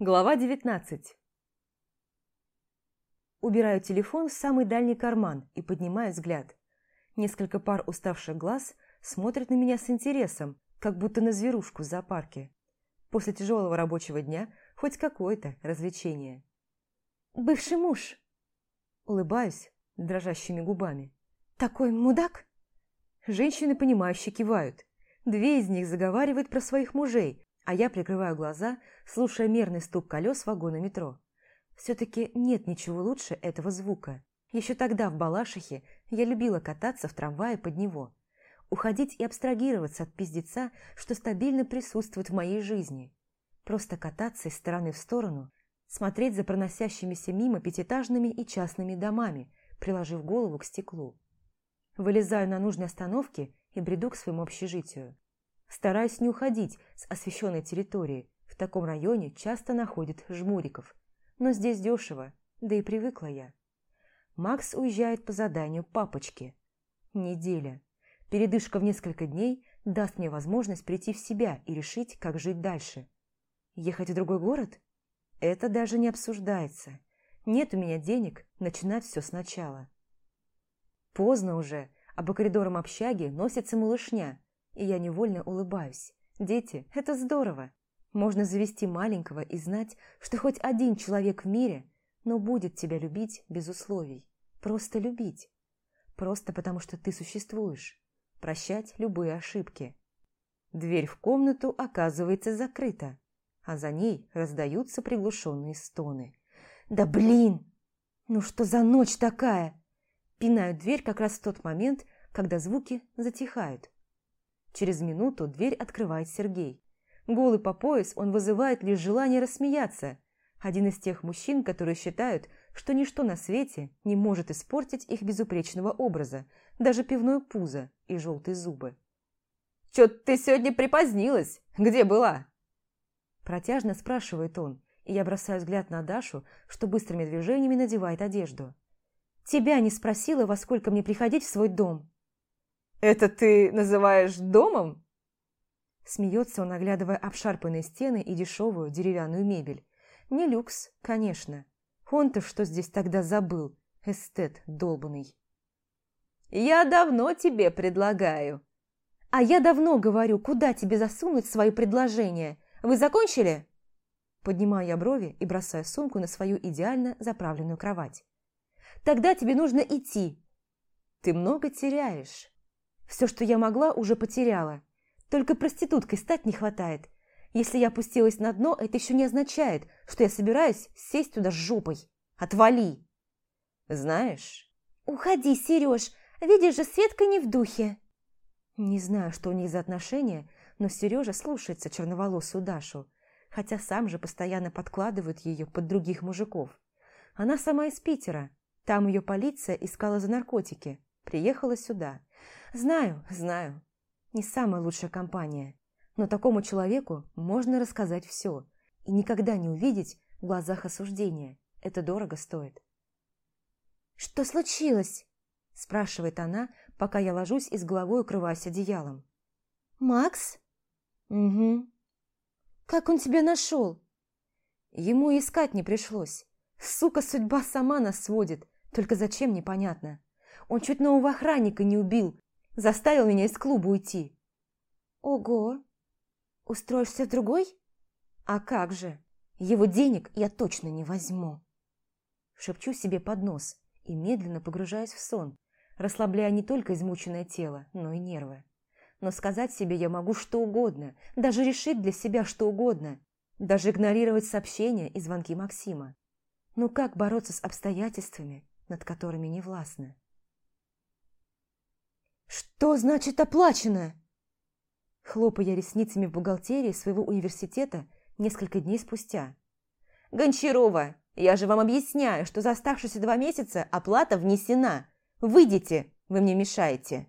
Глава 19 Убираю телефон в самый дальний карман и поднимаю взгляд. Несколько пар уставших глаз смотрят на меня с интересом, как будто на зверушку в зоопарке. После тяжелого рабочего дня хоть какое-то развлечение. «Бывший муж!» Улыбаюсь дрожащими губами. «Такой мудак?» Женщины, понимающе кивают. Две из них заговаривают про своих мужей, а я прикрываю глаза, слушая мерный стук колес вагона метро. Все-таки нет ничего лучше этого звука. Еще тогда в Балашихе я любила кататься в трамвае под него. Уходить и абстрагироваться от пиздеца, что стабильно присутствует в моей жизни. Просто кататься из стороны в сторону, смотреть за проносящимися мимо пятиэтажными и частными домами, приложив голову к стеклу. Вылезаю на нужной остановке и бреду к своему общежитию. Стараюсь не уходить с освещенной территории. В таком районе часто находят жмуриков. Но здесь дешево, да и привыкла я. Макс уезжает по заданию папочки. Неделя. Передышка в несколько дней даст мне возможность прийти в себя и решить, как жить дальше. Ехать в другой город? Это даже не обсуждается. Нет у меня денег начинать все сначала. Поздно уже, а по коридорам общаги носится малышня – и я невольно улыбаюсь. Дети – это здорово. Можно завести маленького и знать, что хоть один человек в мире, но будет тебя любить без условий. Просто любить. Просто потому, что ты существуешь. Прощать любые ошибки. Дверь в комнату оказывается закрыта, а за ней раздаются приглушенные стоны. «Да блин! Ну что за ночь такая?» Пинаю дверь как раз в тот момент, когда звуки затихают. Через минуту дверь открывает Сергей. Голый по пояс он вызывает лишь желание рассмеяться. Один из тех мужчин, которые считают, что ничто на свете не может испортить их безупречного образа, даже пивное пузо и желтые зубы. «Чё ты сегодня припозднилась? Где была?» Протяжно спрашивает он, и я бросаю взгляд на Дашу, что быстрыми движениями надевает одежду. «Тебя не спросила, во сколько мне приходить в свой дом?» «Это ты называешь домом?» Смеется он, оглядывая обшарпанные стены и дешевую деревянную мебель. Не люкс, конечно. Он-то что здесь тогда забыл, эстет долбанный. «Я давно тебе предлагаю». «А я давно говорю, куда тебе засунуть свои предложения. Вы закончили?» Поднимаю я брови и бросаю сумку на свою идеально заправленную кровать. «Тогда тебе нужно идти». «Ты много теряешь». Все, что я могла, уже потеряла. Только проституткой стать не хватает. Если я опустилась на дно, это еще не означает, что я собираюсь сесть туда с жопой. Отвали! Знаешь... Уходи, Сереж, видишь же, Светка не в духе. Не знаю, что у них за отношения, но Сережа слушается черноволосую Дашу, хотя сам же постоянно подкладывает ее под других мужиков. Она сама из Питера, там ее полиция искала за наркотики, приехала сюда – Знаю, знаю. Не самая лучшая компания. Но такому человеку можно рассказать все и никогда не увидеть в глазах осуждения. Это дорого стоит. «Что случилось?» – спрашивает она, пока я ложусь и с головой укрываюсь одеялом. «Макс?» «Угу». «Как он тебя нашел?» Ему искать не пришлось. Сука, судьба сама нас сводит, только зачем непонятно. Он чуть нового охранника не убил, Заставил меня из клуба уйти. Ого! Устроишься в другой? А как же? Его денег я точно не возьму. Шепчу себе под нос и медленно погружаюсь в сон, расслабляя не только измученное тело, но и нервы. Но сказать себе я могу что угодно, даже решить для себя что угодно, даже игнорировать сообщения и звонки Максима. Но как бороться с обстоятельствами, над которыми не властны? «Что значит оплачено?» Хлопая ресницами в бухгалтерии своего университета несколько дней спустя. «Гончарова, я же вам объясняю, что за оставшиеся два месяца оплата внесена. Выйдите, вы мне мешаете».